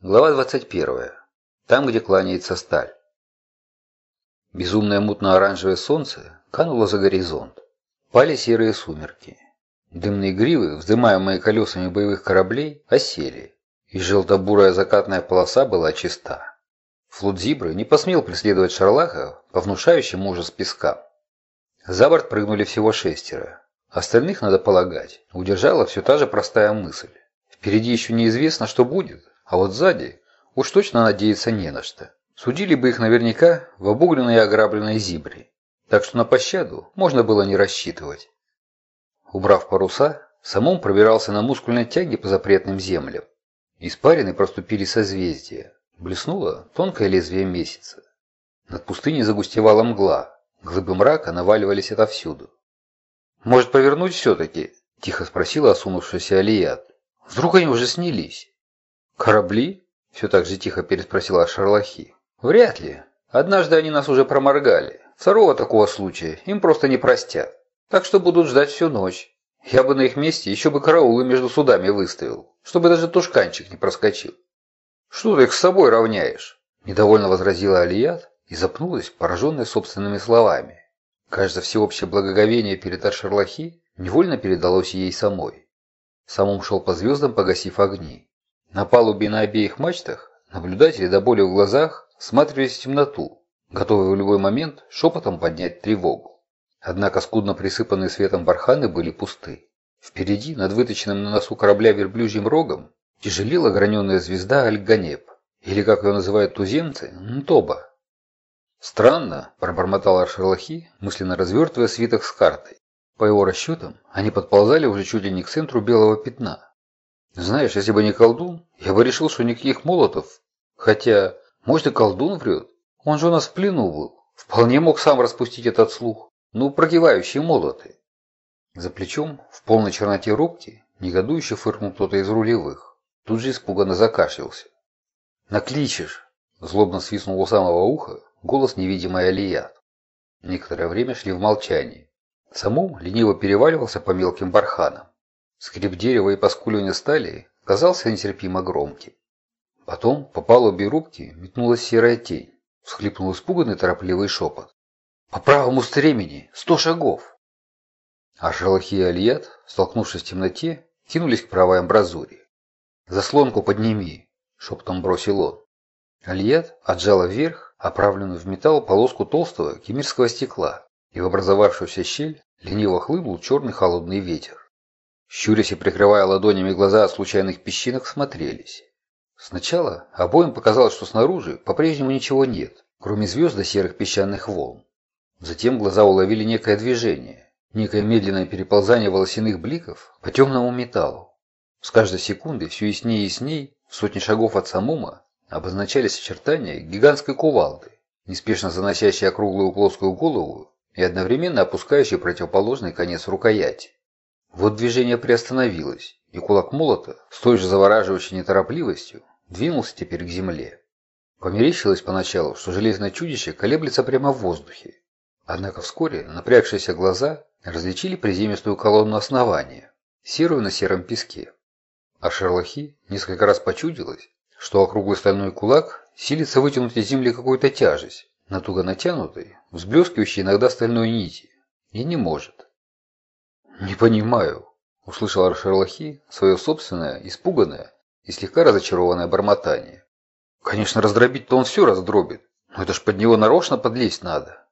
Глава 21. Там, где кланяется сталь. Безумное мутно-оранжевое солнце кануло за горизонт. Пали серые сумерки. Дымные гривы, вздымаемые колесами боевых кораблей, осели, и желто-бурая закатная полоса была чиста. Флот Зибры не посмел преследовать Шарлаха по внушающим ужас пескам. За борт прыгнули всего шестеро. Остальных, надо полагать, удержала все та же простая мысль. Впереди еще неизвестно, что будет, а вот сзади уж точно надеяться не на что. Судили бы их наверняка в обугленной и ограбленной зибре. Так что на пощаду можно было не рассчитывать. Убрав паруса, самом пробирался на мускульной тяге по запретным землям. Испарины проступили созвездия. Блеснуло тонкое лезвие месяца. Над пустыней загустевала мгла. Глыбы мрака наваливались отовсюду. «Может, повернуть все-таки?» – тихо спросила осунувшаяся Алият. «Вдруг они уже снялись?» «Корабли?» – все так же тихо переспросила Шарлахи. «Вряд ли. Однажды они нас уже проморгали. Второго такого случая им просто не простят. Так что будут ждать всю ночь. Я бы на их месте еще бы караулы между судами выставил, чтобы даже тушканчик не проскочил». «Что ты их с собой равняешь?» – недовольно возразила Алият и запнулась, пораженная собственными словами. Кажется, всеобщее благоговение перед Аршерлахи невольно передалось ей самой. Самым шел по звездам, погасив огни. На палубе на обеих мачтах наблюдатели до боли в глазах всматривались в темноту, готовые в любой момент шепотом поднять тревогу. Однако скудно присыпанные светом барханы были пусты. Впереди, над выточенным на носу корабля верблюжьим рогом, тяжелела граненая звезда Альганеп, или, как ее называют туземцы, Нтоба. «Странно», – пробормотал Аршерлахи, мысленно развертывая свиток с картой. По его расчетам, они подползали уже чуть ли не к центру белого пятна. Знаешь, если бы не колдун, я бы решил, что никаких молотов. Хотя, может и колдун врет. Он же у нас в плену был. Вполне мог сам распустить этот слух. Ну, прогивающие молоты. За плечом, в полной черноте рубки, негодующе фыркнул кто-то из рулевых. Тут же испуганно закашлялся. «Накличешь!» Злобно свистнул у самого уха голос невидимой Алият. Некоторое время шли в молчании. Самум лениво переваливался по мелким барханам. Скрип дерева и поскуливание стали казался нетерпимо громким. Потом по палубе рубки метнулась серая тень. Всхлипнул испуганный торопливый шепот. «По правому стремени! Сто шагов!» А Шалахи и Алият, столкнувшись в темноте, кинулись к правой амбразуре. «Заслонку подними!» – шепотом бросил он. Алият отжала вверх оправленную в металл полоску толстого кемирского стекла, и в образовавшуюся щель лениво хлынул черный холодный ветер. Щурясь и прикрывая ладонями глаза от случайных песчинок, смотрелись. Сначала обоим показалось, что снаружи по-прежнему ничего нет, кроме звезд до серых песчаных волн. Затем глаза уловили некое движение, некое медленное переползание волосяных бликов по темному металлу. С каждой секунды все яснее и ясней, в сотни шагов от самума, обозначались очертания гигантской кувалды, неспешно заносящей округлую плоскую голову и одновременно опускающей противоположный конец рукояти. Вот движение приостановилось, и кулак молота с той же завораживающей неторопливостью двинулся теперь к земле. Померещилось поначалу, что железное чудище колеблется прямо в воздухе. Однако вскоре напрягшиеся глаза различили приземистую колонну основания, серую на сером песке. А Шерлахи несколько раз почудилось, что округлый стальной кулак силится вытянуть из земли какую-то тяжесть, на туго натянутой, взблескивающей иногда стальной нити, и не может. «Не понимаю», – услышал Аршерлахи свое собственное, испуганное и слегка разочарованное бормотание. «Конечно, раздробить-то он все раздробит, но это ж под него нарочно подлезть надо».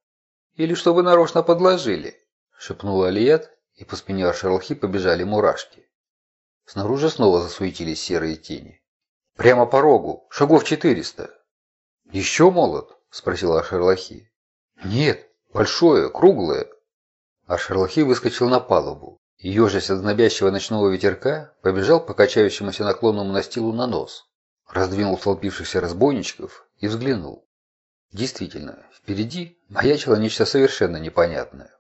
«Или чтобы нарочно подложили», – шепнула Алият, и по спине Аршерлахи побежали мурашки. Снаружи снова засуетились серые тени. «Прямо по рогу, шагов четыреста». «Еще молот?» – спросил Аршерлахи. «Нет, большое, круглое, а Шерлахи выскочил на палубу и, ежась от знобящего ночного ветерка, побежал по качающемуся наклонному настилу на нос, раздвинул столпившихся разбойничков и взглянул. Действительно, впереди маячило нечто совершенно непонятное.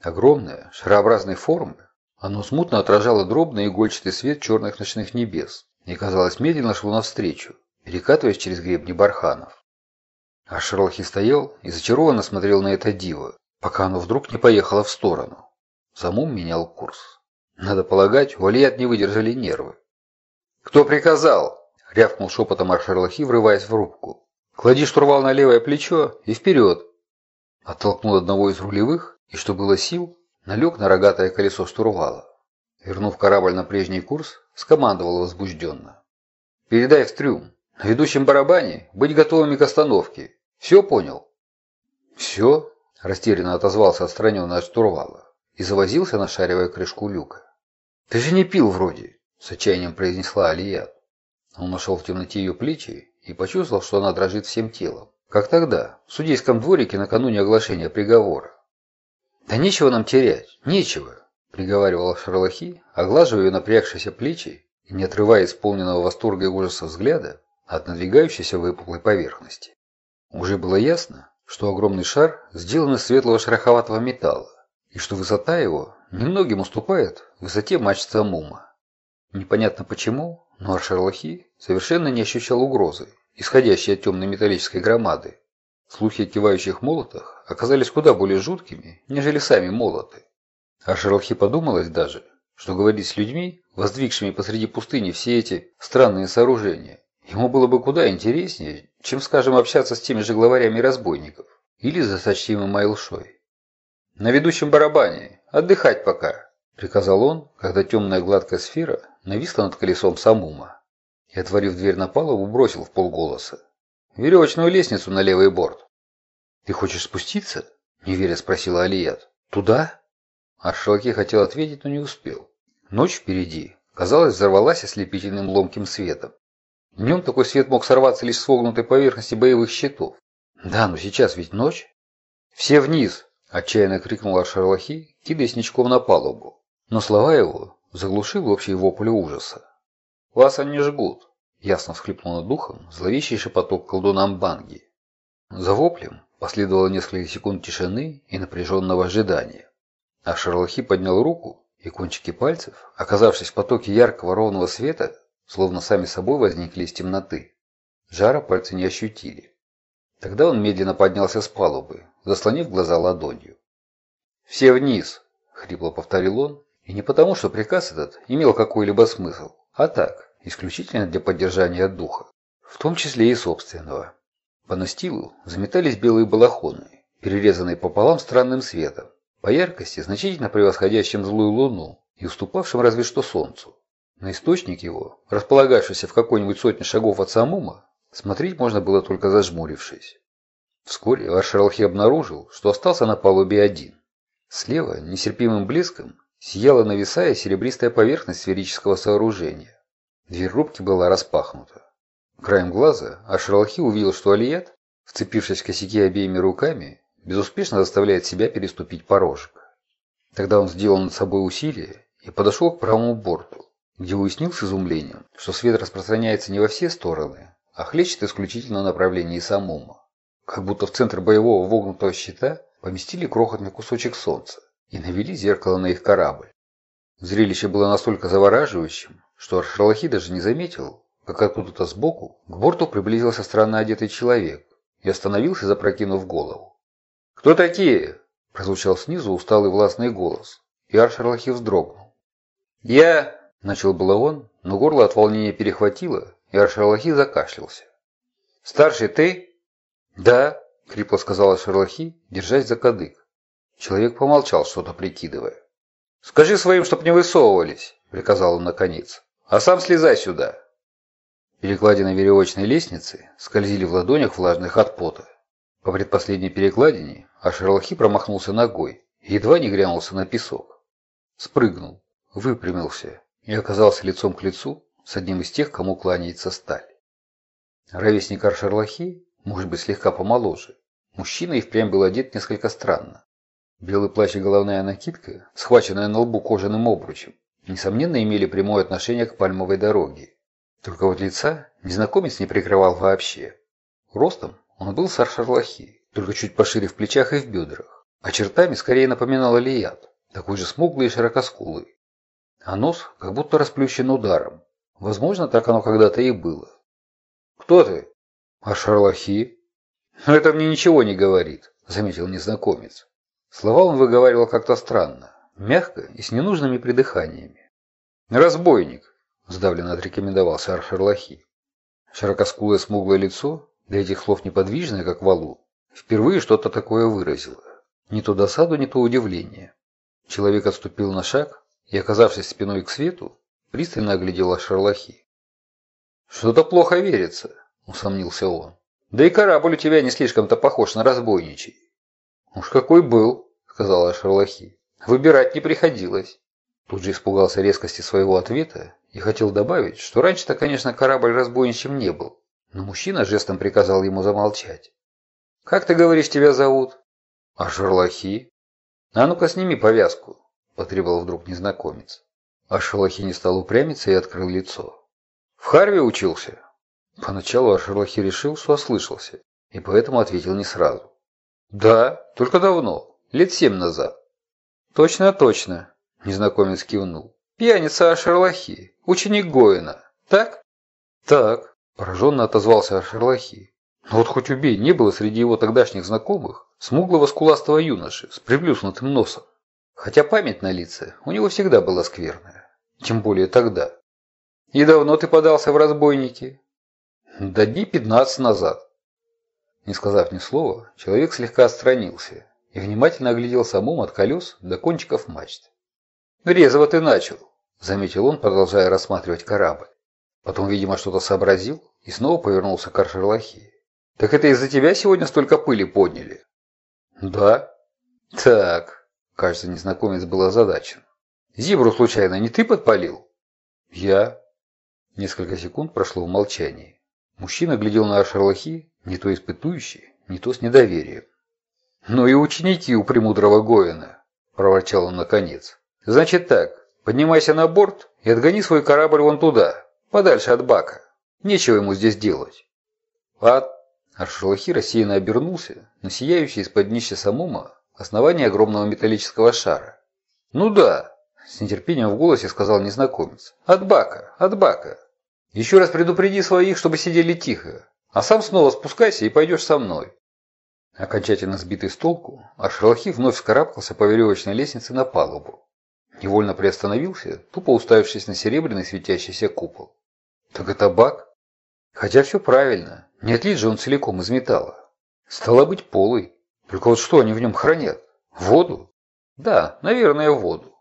Огромное, шарообразной формы, оно смутно отражало дробный игольчатый свет черных ночных небес и, казалось, медленно шло навстречу, перекатываясь через гребни барханов. А Шерлахи стоял и зачарованно смотрел на это диво, пока оно вдруг не поехало в сторону. Самум менял курс. Надо полагать, у Алият не выдержали нервы. «Кто приказал?» –– рявкнул шепотом Аршерлахи, врываясь в рубку. «Клади штурвал на левое плечо и вперед!» Оттолкнул одного из рулевых и, что было сил, налег на рогатое колесо штурвала. Вернув корабль на прежний курс, скомандовал возбужденно. «Передай в трюм. На ведущем барабане быть готовыми к остановке. Все понял?» «Все?» – растерянно отозвался отстраненно от штурвала и завозился, нашаривая крышку люка. «Ты же не пил вроде!» – с отчаянием произнесла Алият. Он нашел в темноте ее плечи и почувствовал, что она дрожит всем телом. Как тогда, в судейском дворике накануне оглашения приговора. «Да нечего нам терять, нечего!» – приговаривал Шарлахи, оглаживая ее напрягшиеся плечи и не отрывая исполненного восторга и ужаса взгляда от надвигающейся выпуклой поверхности. Уже было ясно, что огромный шар сделан из светлого шероховатого металла, и что высота его немногим уступает высоте мачты Амума. Непонятно почему, но Аршерлахи совершенно не ощущал угрозы, исходящей от темной металлической громады. Слухи о кивающих молотах оказались куда более жуткими, нежели сами молоты. Аршерлахи подумалось даже, что говорить с людьми, воздвигшими посреди пустыни все эти странные сооружения, ему было бы куда интереснее, чем, скажем, общаться с теми же главарями разбойников или за сочтимым Айлшой. «На ведущем барабане! Отдыхать пока!» – приказал он, когда темная гладкая сфера нависла над колесом Самума. И, отворив дверь на палубу, бросил в полголоса. «Веревочную лестницу на левый борт!» «Ты хочешь спуститься?» – неверя спросила Алият. «Туда?» Аршалаки хотел ответить, но не успел. Ночь впереди, казалось, взорвалась ослепительным ломким светом. Днем такой свет мог сорваться лишь с вогнутой поверхности боевых щитов. Да, но сейчас ведь ночь. «Все вниз!» – отчаянно крикнул Аршарлахи, кидаясь ничком на палубу. Но слова его заглушил общий вопль ужаса. «Вас они жгут!» – ясно всхлипнул над духом зловещий шепоток колдунам Банги. За воплем последовало несколько секунд тишины и напряженного ожидания. А Шарлахи поднял руку, и кончики пальцев, оказавшись в потоке яркого ровного света, словно сами собой возникли из темноты. Жара пальцы не ощутили. Тогда он медленно поднялся с палубы, заслонив глаза ладонью. «Все вниз!» — хрипло повторил он, и не потому, что приказ этот имел какой-либо смысл, а так, исключительно для поддержания духа, в том числе и собственного. По настилу заметались белые балахоны, перерезанные пополам странным светом, по яркости значительно превосходящим злую луну и уступавшим разве что солнцу. На источник его, располагавшийся в какой-нибудь сотне шагов от Самума, смотреть можно было только зажмурившись. Вскоре Аршерлахи обнаружил, что остался на палубе один. Слева, несерпимым блеском, сияла нависая серебристая поверхность сферического сооружения. Дверь рубки была распахнута. Краем глаза Ашерлахи увидел, что Алият, вцепившись в косяки обеими руками, безуспешно заставляет себя переступить порожек. Тогда он сделал над собой усилие и подошел к правому борту где уяснил с изумлением, что свет распространяется не во все стороны, а хлещет исключительно в направлении самому. Как будто в центр боевого вогнутого щита поместили крохотный кусочек солнца и навели зеркало на их корабль. Зрелище было настолько завораживающим, что Аршалахи даже не заметил, как откуда-то сбоку к борту приблизился странно одетый человек и остановился, запрокинув голову. «Кто такие?» – прозвучал снизу усталый властный голос, и Аршалахи вздрогнул. «Я Начал было он, но горло от волнения перехватило, и Аршерлахи закашлялся. «Старший ты?» «Да», — хрипло сказала Шерлахи, держась за кадык. Человек помолчал, что-то прикидывая. «Скажи своим, чтоб не высовывались», — приказал он наконец. «А сам слезай сюда». Перекладины веревочной лестницы скользили в ладонях влажных от пота. По предпоследней перекладине Ашерлахи промахнулся ногой и едва не грянулся на песок. Спрыгнул, выпрямился и оказался лицом к лицу с одним из тех, кому кланяется сталь. Ровесник Аршерлахи, может быть, слегка помоложе. Мужчина и впрямь был одет несколько странно. Белый плащ и головная накидка, схваченная на лбу кожаным обручем, несомненно имели прямое отношение к пальмовой дороге. Только вот лица незнакомец не прикрывал вообще. Ростом он был с Аршерлахи, только чуть пошире в плечах и в бедрах, а чертами скорее напоминал Алият, такой же смуглый и широкоскулый, а нос как будто расплющен ударом. Возможно, так оно когда-то и было. «Кто ты?» «А Шарлахи?» «Но это мне ничего не говорит», — заметил незнакомец. Слова он выговаривал как-то странно, мягко и с ненужными придыханиями. «Разбойник», — сдавленно отрекомендовался Аршерлахи. Широкоскулое смуглое лицо, для этих слов неподвижное, как валу, впервые что-то такое выразило. Не то досаду, не то удивление. Человек отступил на шаг и, оказавшись спиной к свету, пристально оглядел Шарлахи. «Что-то плохо верится», — усомнился он. «Да и корабль у тебя не слишком-то похож на разбойничий». «Уж какой был», — сказала Шарлахи. «Выбирать не приходилось». Тут же испугался резкости своего ответа и хотел добавить, что раньше-то, конечно, корабль разбойничьим не был, но мужчина жестом приказал ему замолчать. «Как ты говоришь, тебя зовут?» «А Шарлахи?» «А ну-ка сними повязку», – потребовал вдруг незнакомец. А Шарлахи не стал упрямиться и открыл лицо. «В Харве учился?» Поначалу Ашерлахи решил, что ослышался, и поэтому ответил не сразу. «Да, только давно, лет семь назад». «Точно, точно», – незнакомец кивнул. «Пьяница Ашерлахи, ученик Гоина, так?» «Так», – пораженно отозвался Ашерлахи. Но вот хоть убей, не было среди его тогдашних знакомых смуглого скуластого юноши с приплюснутым носом. Хотя память на лице у него всегда была скверная, тем более тогда. «И давно ты подался в разбойники?» «Да дней пятнадцать назад». Не сказав ни слова, человек слегка отстранился и внимательно оглядел самум от колес до кончиков мачт. «Резво ты начал», — заметил он, продолжая рассматривать корабль. Потом, видимо, что-то сообразил и снова повернулся к Аршерлахи. «Так это из-за тебя сегодня столько пыли подняли?» «Да». «Так», — кажется, незнакомец был озадачен. «Зибру, случайно, не ты подпалил?» «Я». Несколько секунд прошло в молчании. Мужчина глядел на Аршерлахи, не то испытующий, не то с недоверием. «Ну и ученики у премудрого Гоина», – проворчал он наконец. «Значит так, поднимайся на борт и отгони свой корабль вон туда, подальше от бака. Нечего ему здесь делать». «А...» Аршалахи рассеянно обернулся на сияющее из-под днища самума основание огромного металлического шара. «Ну да», – с нетерпением в голосе сказал незнакомец. «От бака, от бака. Еще раз предупреди своих, чтобы сидели тихо, а сам снова спускайся и пойдешь со мной». Окончательно сбитый с толку, Аршалахи вновь вскарабкался по веревочной лестнице на палубу. Невольно приостановился, тупо уставившись на серебряный светящийся купол. Так это бак? Хотя все правильно, не отлит же он целиком из металла. Стало быть, полый. Только вот что они в нем хранят? Воду? Да, наверное, воду.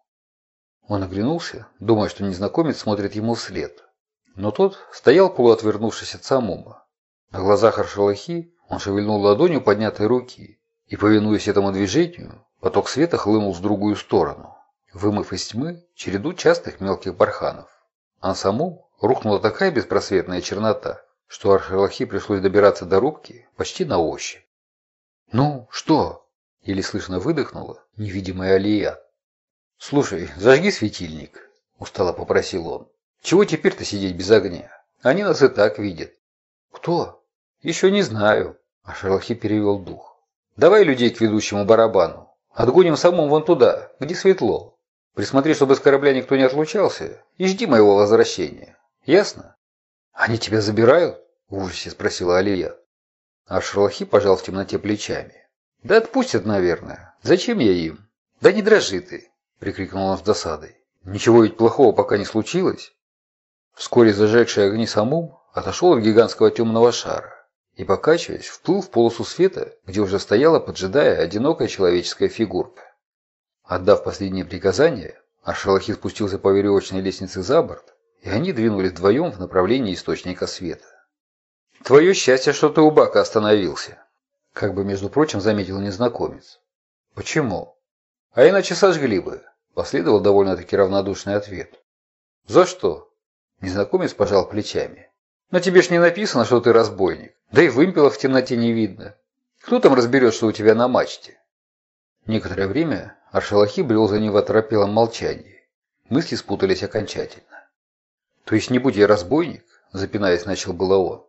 Он оглянулся, думая, что незнакомец смотрит ему вслед. Но тот стоял полуотвернувшись от самума. На глазах Аршалахи он шевельнул ладонью поднятой руки, и, повинуясь этому движению, поток света хлынул в другую сторону, вымыв из тьмы череду частых мелких барханов. А саму рухнула такая беспросветная чернота, что Аршалахи пришлось добираться до рубки почти на ощупь. «Ну, что?» – еле слышно выдохнула невидимая Алия. «Слушай, зажги светильник», – устало попросил он. «Чего теперь-то сидеть без огня? Они нас и так видят». «Кто?» «Еще не знаю», – а Шерлахи перевел дух. «Давай людей к ведущему барабану. Отгоним самым вон туда, где светло. Присмотри, чтобы с корабля никто не отлучался, и жди моего возвращения. Ясно?» «Они тебя забирают?» – в ужасе спросила Алия. А Шерлахи пожал в темноте плечами. «Да отпустят, наверное. Зачем я им?» «Да не дрожи ты!» – прикрикнул он с досадой. «Ничего ведь плохого пока не случилось». Вскоре зажегший огни самум отошел от гигантского темного шара и, покачиваясь, вплыл в полосу света, где уже стояла, поджидая, одинокая человеческая фигурка. Отдав последнее приказание, Аршалахи спустился по веревочной лестнице за борт, и они двинулись вдвоем в направлении источника света. «Твое счастье, что ты у бака остановился», – как бы, между прочим, заметил незнакомец. «Почему?» «А иначе сожгли бы», – последовал довольно-таки равнодушный ответ. «За что?» Незнакомец пожал плечами. Но тебе ж не написано, что ты разбойник. Да и вымпела в темноте не видно. Кто там разберет, что у тебя на мачте?» Некоторое время Аршалахи брел за ним в молчании. Мысли спутались окончательно. «То есть не будь я разбойник?» – запинаясь, начал было он.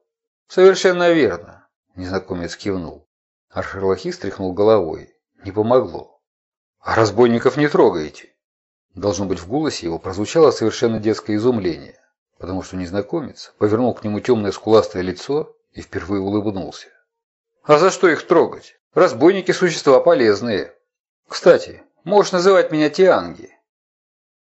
«Совершенно верно», – незнакомец кивнул. Аршалахи стряхнул головой. Не помогло. «А разбойников не трогаете?» Должно быть, в голосе его прозвучало совершенно детское изумление потому что незнакомец повернул к нему темное скуластое лицо и впервые улыбнулся. «А за что их трогать? Разбойники – существа полезные. Кстати, можешь называть меня Тианги.